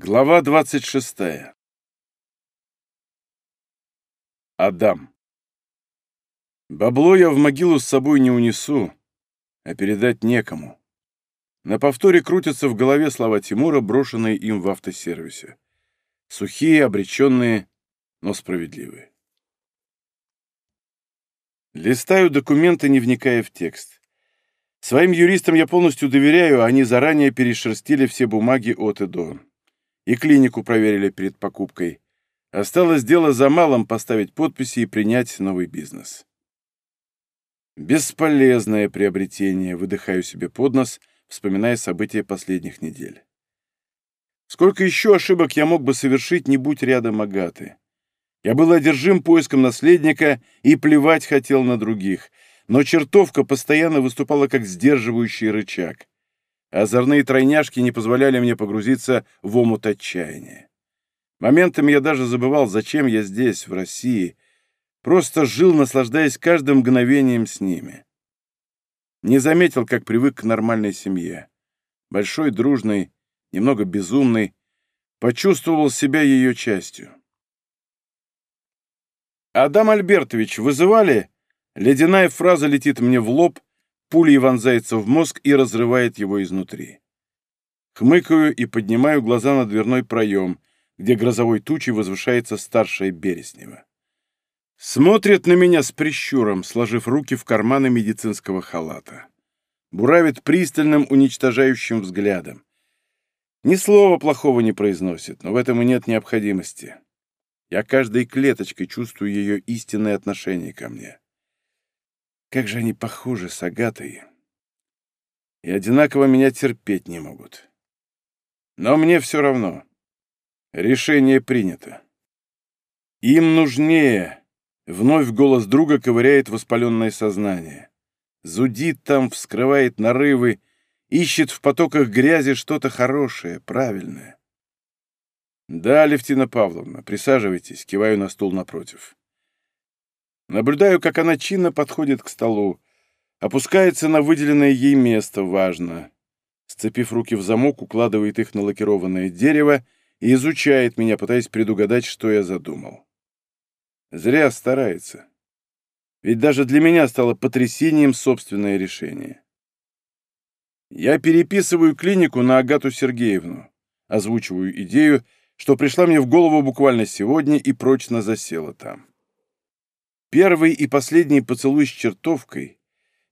Глава 26. Адам. Бабло я в могилу с собой не унесу, а передать некому. На повторе крутятся в голове слова Тимура, брошенные им в автосервисе. Сухие, обреченные, но справедливые. Листаю документы, не вникая в текст. Своим юристам я полностью доверяю, они заранее перешерстили все бумаги от и до и клинику проверили перед покупкой. Осталось дело за малым поставить подписи и принять новый бизнес. Бесполезное приобретение, выдыхаю себе под нос, вспоминая события последних недель. Сколько еще ошибок я мог бы совершить, не будь рядом Агаты. Я был одержим поиском наследника и плевать хотел на других, но чертовка постоянно выступала как сдерживающий рычаг. Озорные тройняшки не позволяли мне погрузиться в омут отчаяния. Моментами я даже забывал, зачем я здесь, в России. Просто жил, наслаждаясь каждым мгновением с ними. Не заметил, как привык к нормальной семье. Большой, дружной, немного безумной. Почувствовал себя ее частью. «Адам Альбертович, вызывали?» Ледяная фраза летит мне в лоб, пулей вонзается в мозг и разрывает его изнутри. Хмыкаю и поднимаю глаза на дверной проем, где грозовой тучей возвышается старшая Береснева. Смотрит на меня с прищуром, сложив руки в карманы медицинского халата. Буравит пристальным, уничтожающим взглядом. Ни слова плохого не произносит, но в этом и нет необходимости. Я каждой клеточкой чувствую ее истинное отношение ко мне. Как же они похожи с Агатой. И одинаково меня терпеть не могут. Но мне все равно. Решение принято. Им нужнее. Вновь голос друга ковыряет воспаленное сознание. Зудит там, вскрывает нарывы, ищет в потоках грязи что-то хорошее, правильное. «Да, Левтина Павловна, присаживайтесь», — киваю на стул напротив. Наблюдаю, как она чинно подходит к столу, опускается на выделенное ей место, важно. Сцепив руки в замок, укладывает их на лакированное дерево и изучает меня, пытаясь предугадать, что я задумал. Зря старается. Ведь даже для меня стало потрясением собственное решение. Я переписываю клинику на Агату Сергеевну, озвучиваю идею, что пришла мне в голову буквально сегодня и прочно засела там. Первый и последний поцелуй с чертовкой,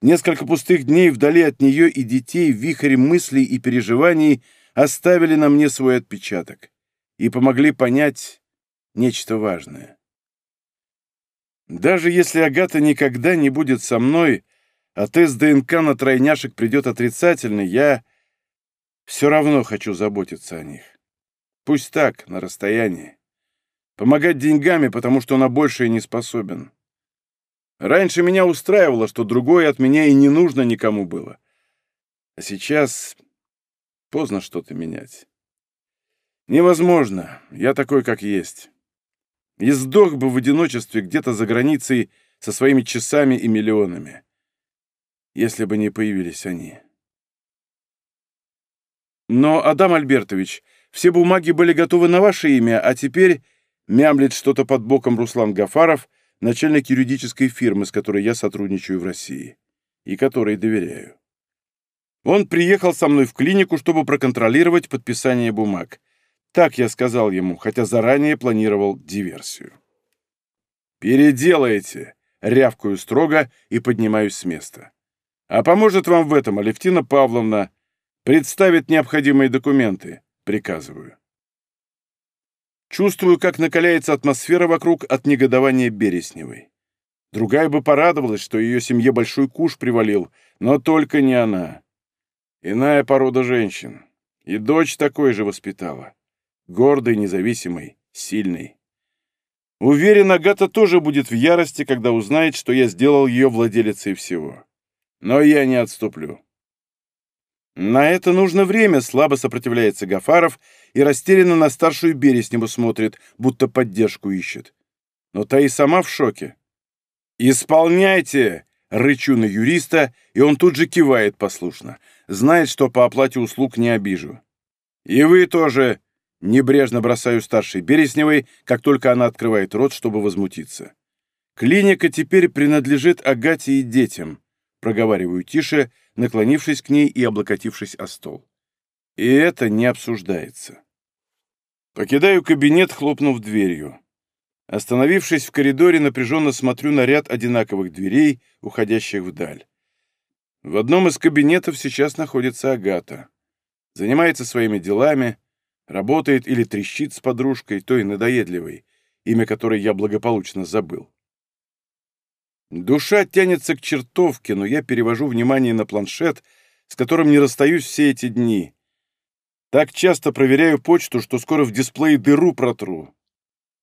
несколько пустых дней вдали от нее и детей, вихрь мыслей и переживаний оставили на мне свой отпечаток и помогли понять нечто важное. Даже если Агата никогда не будет со мной, а тест ДНК на тройняшек придет отрицательный, я все равно хочу заботиться о них. Пусть так, на расстоянии. Помогать деньгами, потому что на большее не способен. Раньше меня устраивало, что другое от меня и не нужно никому было. А сейчас поздно что-то менять. Невозможно. Я такой, как есть. И сдох бы в одиночестве где-то за границей со своими часами и миллионами, если бы не появились они. Но, Адам Альбертович, все бумаги были готовы на ваше имя, а теперь мямлит что-то под боком Руслан Гафаров, начальник юридической фирмы, с которой я сотрудничаю в России, и которой доверяю. Он приехал со мной в клинику, чтобы проконтролировать подписание бумаг. Так я сказал ему, хотя заранее планировал диверсию. «Переделайте!» — рявкаю строго и поднимаюсь с места. «А поможет вам в этом Алевтина Павловна. Представит необходимые документы», — приказываю. Чувствую, как накаляется атмосфера вокруг от негодования Бересневой. Другая бы порадовалась, что ее семье большой куш привалил, но только не она. Иная порода женщин. И дочь такой же воспитала. Гордой, независимой, сильной. Уверен, Агата тоже будет в ярости, когда узнает, что я сделал ее владелицей всего. Но я не отступлю. На это нужно время, слабо сопротивляется Гафаров и растерянно на старшую Бересневу смотрит, будто поддержку ищет. Но та и сама в шоке. «Исполняйте!» — рычу на юриста, и он тут же кивает послушно. Знает, что по оплате услуг не обижу. «И вы тоже!» Небрежно бросаю старшей Бересневой, как только она открывает рот, чтобы возмутиться. Клиника теперь принадлежит Агате и детям, проговариваю тише, наклонившись к ней и облокотившись о стол. И это не обсуждается. Покидаю кабинет, хлопнув дверью. Остановившись в коридоре, напряженно смотрю на ряд одинаковых дверей, уходящих вдаль. В одном из кабинетов сейчас находится Агата. Занимается своими делами, работает или трещит с подружкой, той надоедливой, имя которой я благополучно забыл. Душа тянется к чертовке, но я перевожу внимание на планшет, с которым не расстаюсь все эти дни. Так часто проверяю почту, что скоро в дисплее дыру протру.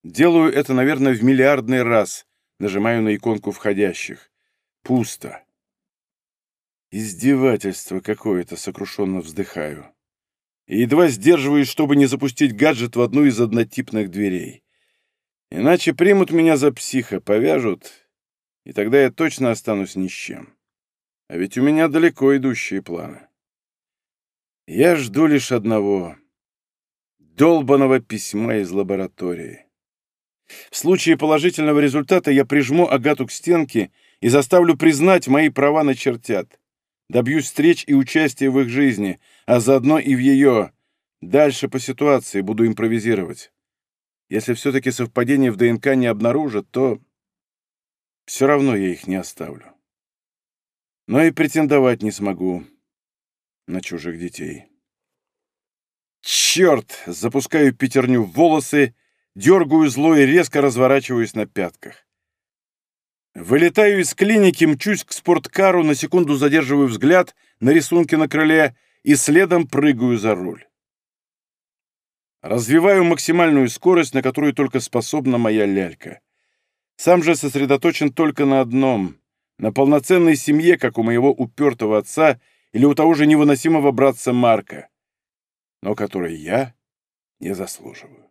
Делаю это, наверное, в миллиардный раз. Нажимаю на иконку входящих. Пусто. Издевательство какое-то, сокрушенно вздыхаю. И едва сдерживаюсь, чтобы не запустить гаджет в одну из однотипных дверей. Иначе примут меня за психа, повяжут, и тогда я точно останусь ни с чем. А ведь у меня далеко идущие планы. Я жду лишь одного — долбанного письма из лаборатории. В случае положительного результата я прижму Агату к стенке и заставлю признать мои права на чертят. Добьюсь встреч и участия в их жизни, а заодно и в ее. Дальше по ситуации буду импровизировать. Если все-таки совпадение в ДНК не обнаружат, то все равно я их не оставлю. Но и претендовать не смогу на чужих детей. Черт! Запускаю пятерню в волосы дергаю зло и резко разворачиваюсь на пятках. Вылетаю из клиники, мчусь к спорткару, на секунду задерживаю взгляд на рисунке на крыле и следом прыгаю за руль. Развиваю максимальную скорость, на которую только способна моя лялька. Сам же сосредоточен только на одном — на полноценной семье, как у моего упертого отца или у того же невыносимого братца Марка, но которой я не заслуживаю.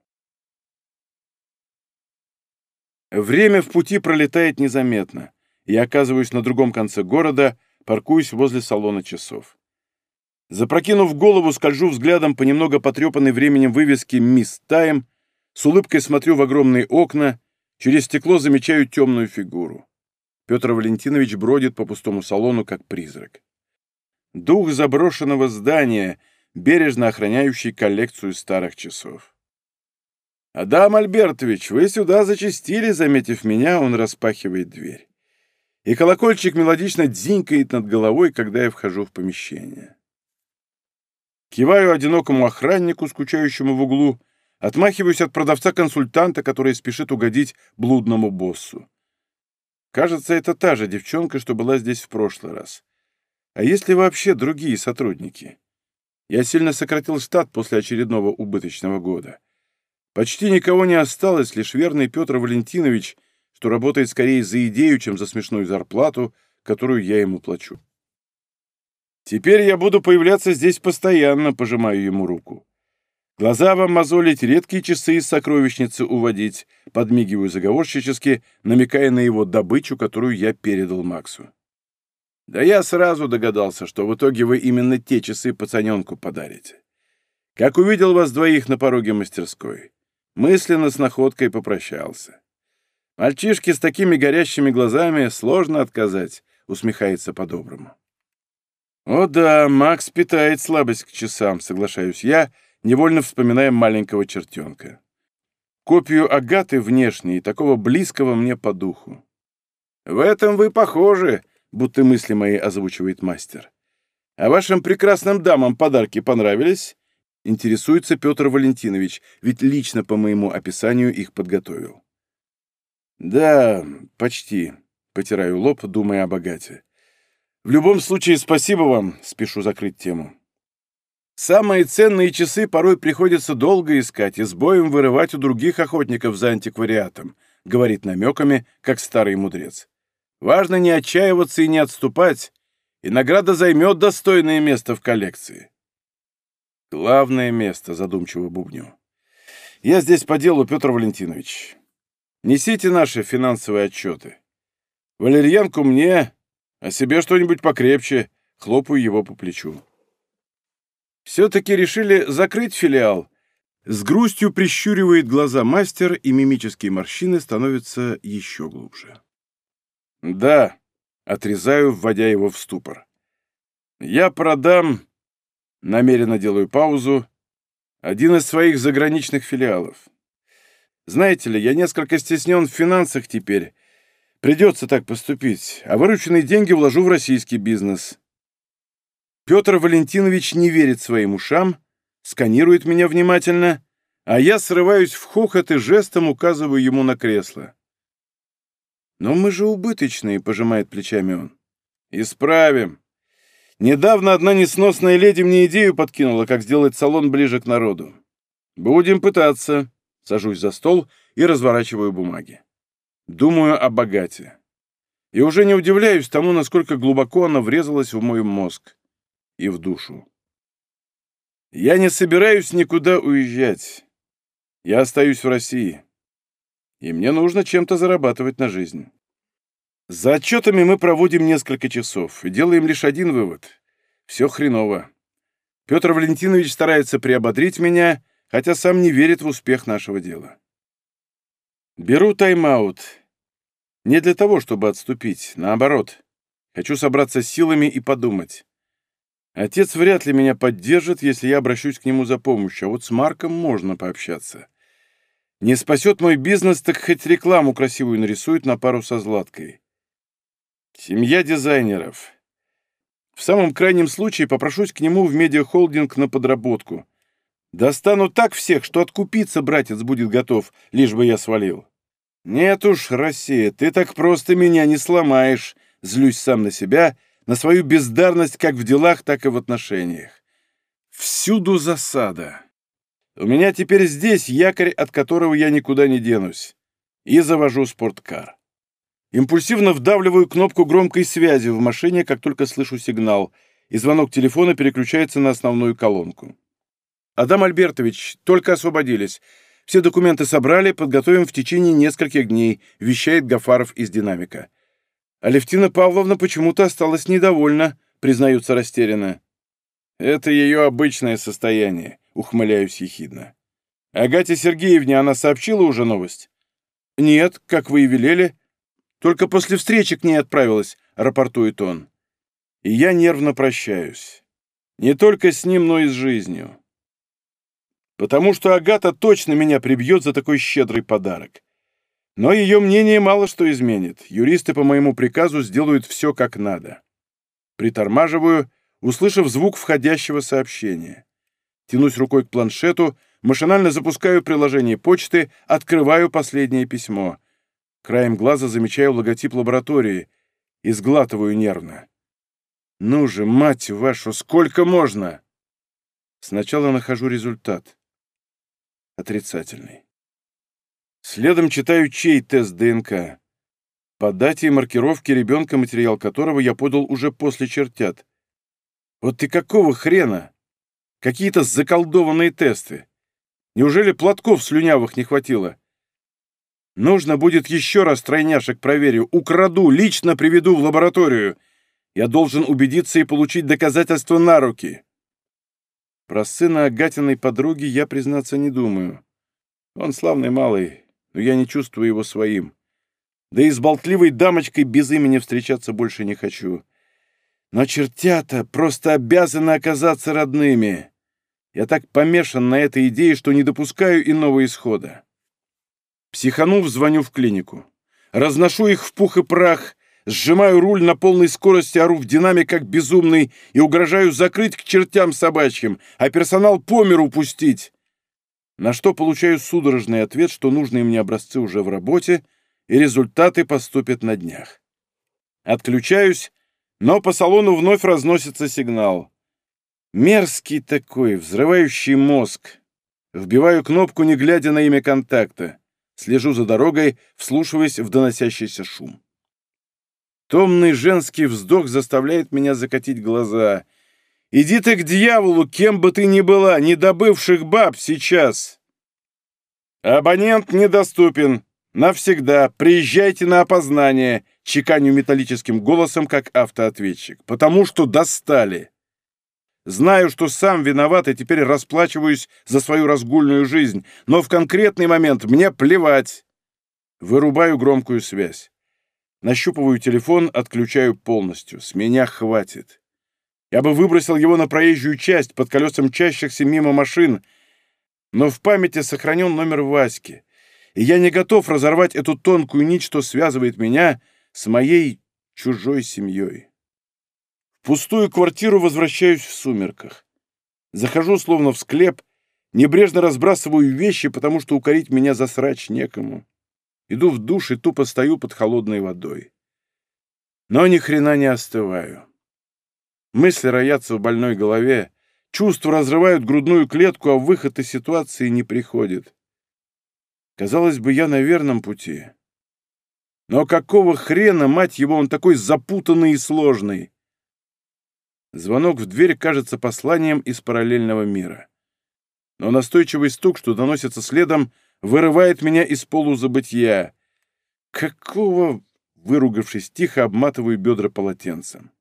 Время в пути пролетает незаметно. Я оказываюсь на другом конце города, паркуюсь возле салона часов. Запрокинув голову, скольжу взглядом по немного потрепанной временем вывеске «Мисс Тайм», с улыбкой смотрю в огромные окна, через стекло замечаю темную фигуру. Петр Валентинович бродит по пустому салону, как призрак. Дух заброшенного здания, бережно охраняющий коллекцию старых часов. «Адам Альбертович, вы сюда зачастили», — заметив меня, он распахивает дверь. И колокольчик мелодично дзинькает над головой, когда я вхожу в помещение. Киваю одинокому охраннику, скучающему в углу, отмахиваюсь от продавца-консультанта, который спешит угодить блудному боссу. Кажется, это та же девчонка, что была здесь в прошлый раз. А есть ли вообще другие сотрудники? Я сильно сократил штат после очередного убыточного года. Почти никого не осталось, лишь верный Петр Валентинович, что работает скорее за идею, чем за смешную зарплату, которую я ему плачу. Теперь я буду появляться здесь постоянно, пожимаю ему руку. Глаза вам мозолить, редкие часы из сокровищницы уводить, подмигиваю заговорщически, намекая на его добычу, которую я передал Максу. Да я сразу догадался, что в итоге вы именно те часы пацаненку подарите. Как увидел вас двоих на пороге мастерской. Мысленно с находкой попрощался. Мальчишке с такими горящими глазами сложно отказать, усмехается по-доброму. О да, Макс питает слабость к часам, соглашаюсь я, невольно вспоминая маленького чертенка. Копию Агаты внешней, такого близкого мне по духу. В этом вы похожи, будто мысли мои озвучивает мастер. А вашим прекрасным дамам подарки понравились? Интересуется Петр Валентинович, ведь лично по моему описанию их подготовил. Да, почти. Потираю лоб, думая о богате. В любом случае, спасибо вам, спешу закрыть тему. Самые ценные часы порой приходится долго искать и с боем вырывать у других охотников за антиквариатом, говорит намеками, как старый мудрец. Важно не отчаиваться и не отступать, и награда займет достойное место в коллекции. Главное место, задумчиво бубню. Я здесь по делу, Петр Валентинович. Несите наши финансовые отчеты. Валерьянку мне, а себе что-нибудь покрепче, хлопаю его по плечу. Все-таки решили закрыть филиал. С грустью прищуривает глаза мастер, и мимические морщины становятся еще глубже. «Да», — отрезаю, вводя его в ступор. «Я продам...» Намеренно делаю паузу. Один из своих заграничных филиалов. Знаете ли, я несколько стеснен в финансах теперь. Придется так поступить, а вырученные деньги вложу в российский бизнес. Петр Валентинович не верит своим ушам, сканирует меня внимательно, а я срываюсь в хохот и жестом указываю ему на кресло. «Но мы же убыточные», — пожимает плечами он. «Исправим. Недавно одна несносная леди мне идею подкинула, как сделать салон ближе к народу. Будем пытаться». Сажусь за стол и разворачиваю бумаги. Думаю о богате. И уже не удивляюсь тому, насколько глубоко она врезалась в мой мозг и в душу. Я не собираюсь никуда уезжать. Я остаюсь в России. И мне нужно чем-то зарабатывать на жизнь. За отчетами мы проводим несколько часов и делаем лишь один вывод. Все хреново. Петр Валентинович старается приободрить меня, хотя сам не верит в успех нашего дела. Беру тайм-аут. Не для того, чтобы отступить, наоборот. Хочу собраться с силами и подумать. Отец вряд ли меня поддержит, если я обращусь к нему за помощью, а вот с Марком можно пообщаться. Не спасет мой бизнес, так хоть рекламу красивую нарисует на пару со Златкой. Семья дизайнеров. В самом крайнем случае попрошусь к нему в медиахолдинг на подработку. Достану так всех, что откупиться братец будет готов, лишь бы я свалил. Нет уж, Россия, ты так просто меня не сломаешь, злюсь сам на себя — на свою бездарность как в делах, так и в отношениях. Всюду засада. У меня теперь здесь якорь, от которого я никуда не денусь. И завожу спорткар. Импульсивно вдавливаю кнопку громкой связи в машине, как только слышу сигнал, и звонок телефона переключается на основную колонку. «Адам Альбертович, только освободились. Все документы собрали, подготовим в течение нескольких дней», — вещает Гафаров из динамика. Алевтина Павловна почему-то осталась недовольна, признаются растерянно. Это ее обычное состояние, ухмыляюсь ехидно. Агате Сергеевне она сообщила уже новость? Нет, как вы и велели. Только после встречи к ней отправилась, рапортует он. И я нервно прощаюсь. Не только с ним, но и с жизнью. Потому что Агата точно меня прибьет за такой щедрый подарок. Но ее мнение мало что изменит. Юристы по моему приказу сделают все как надо. Притормаживаю, услышав звук входящего сообщения. Тянусь рукой к планшету, машинально запускаю приложение почты, открываю последнее письмо. Краем глаза замечаю логотип лаборатории и сглатываю нервно. «Ну же, мать вашу, сколько можно?» Сначала нахожу результат. Отрицательный. Следом читаю, чей тест ДНК. По дате и маркировке ребенка, материал которого я подал уже после чертят. Вот ты какого хрена? Какие-то заколдованные тесты. Неужели платков слюнявых не хватило? Нужно будет еще раз тройняшек проверю. Украду, лично приведу в лабораторию. Я должен убедиться и получить доказательства на руки. Про сына Агатиной подруги я, признаться, не думаю. Он славный малый, но я не чувствую его своим. Да и с болтливой дамочкой без имени встречаться больше не хочу. Но чертята просто обязаны оказаться родными. Я так помешан на этой идее, что не допускаю иного исхода. Психанув, звоню в клинику. Разношу их в пух и прах, сжимаю руль на полной скорости, ору в динамик как безумный и угрожаю закрыть к чертям собачьим, а персонал по миру пустить на что получаю судорожный ответ, что нужные мне образцы уже в работе, и результаты поступят на днях. Отключаюсь, но по салону вновь разносится сигнал. Мерзкий такой, взрывающий мозг. Вбиваю кнопку, не глядя на имя контакта. Слежу за дорогой, вслушиваясь в доносящийся шум. Томный женский вздох заставляет меня закатить глаза. Иди ты к дьяволу, кем бы ты ни была, не добывших баб сейчас. Абонент недоступен. Навсегда. Приезжайте на опознание, чеканю металлическим голосом, как автоответчик. Потому что достали. Знаю, что сам виноват и теперь расплачиваюсь за свою разгульную жизнь, но в конкретный момент мне плевать. Вырубаю громкую связь. Нащупываю телефон, отключаю полностью. С меня хватит. Я бы выбросил его на проезжую часть под колесом мчащихся мимо машин, но в памяти сохранен номер Васьки, и я не готов разорвать эту тонкую нить, что связывает меня с моей чужой семьей. В пустую квартиру возвращаюсь в сумерках. Захожу словно в склеп, небрежно разбрасываю вещи, потому что укорить меня за срач некому. Иду в душ и тупо стою под холодной водой. Но ни хрена не остываю. Мысли роятся в больной голове, чувства разрывают грудную клетку, а выход из ситуации не приходит. Казалось бы, я на верном пути. Но какого хрена, мать его, он такой запутанный и сложный? Звонок в дверь кажется посланием из параллельного мира. Но настойчивый стук, что доносится следом, вырывает меня из полузабытия. Какого... Выругавшись тихо, обматываю бедра полотенцем.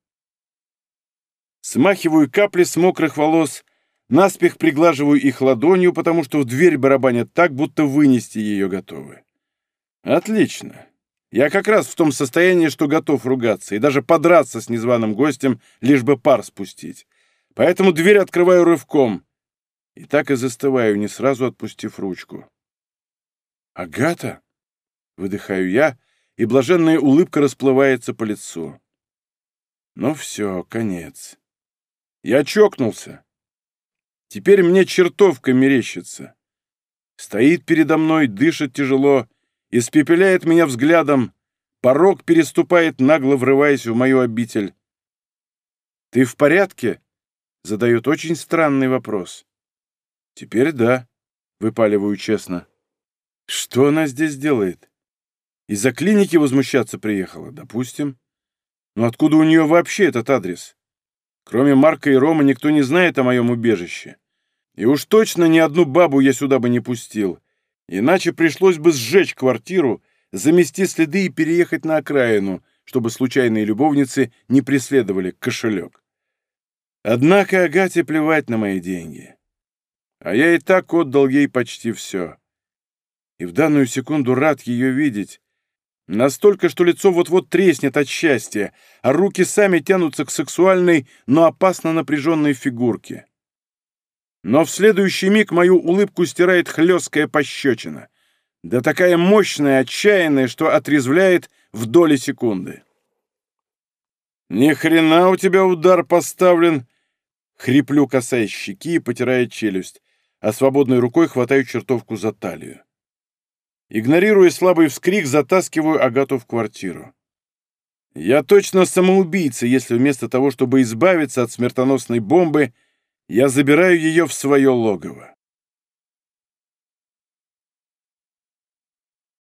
Смахиваю капли с мокрых волос, наспех приглаживаю их ладонью, потому что в дверь барабанят так, будто вынести ее готовы. Отлично. Я как раз в том состоянии, что готов ругаться и даже подраться с незваным гостем, лишь бы пар спустить. Поэтому дверь открываю рывком. И так и застываю, не сразу отпустив ручку. «Агата?» — выдыхаю я, и блаженная улыбка расплывается по лицу. Ну все, конец. Я чокнулся. Теперь мне чертовка мерещится. Стоит передо мной, дышит тяжело, испепеляет меня взглядом, порог переступает, нагло врываясь в мою обитель. «Ты в порядке?» — задает очень странный вопрос. «Теперь да», — выпаливаю честно. «Что она здесь делает? Из-за клиники возмущаться приехала, допустим. Но откуда у нее вообще этот адрес? Кроме Марка и Рома никто не знает о моем убежище. И уж точно ни одну бабу я сюда бы не пустил. Иначе пришлось бы сжечь квартиру, замести следы и переехать на окраину, чтобы случайные любовницы не преследовали кошелек. Однако Агате плевать на мои деньги. А я и так отдал ей почти все. И в данную секунду рад ее видеть. Настолько, что лицо вот-вот треснет от счастья, а руки сами тянутся к сексуальной, но опасно напряженной фигурке. Но в следующий миг мою улыбку стирает хлесткая пощечина. Да такая мощная, отчаянная, что отрезвляет в доли секунды. «Ни хрена у тебя удар поставлен!» Хриплю, касаясь щеки и потирая челюсть, а свободной рукой хватаю чертовку за талию. Игнорируя слабый вскрик, затаскиваю Агату в квартиру. Я точно самоубийца, если вместо того, чтобы избавиться от смертоносной бомбы, я забираю ее в свое логово.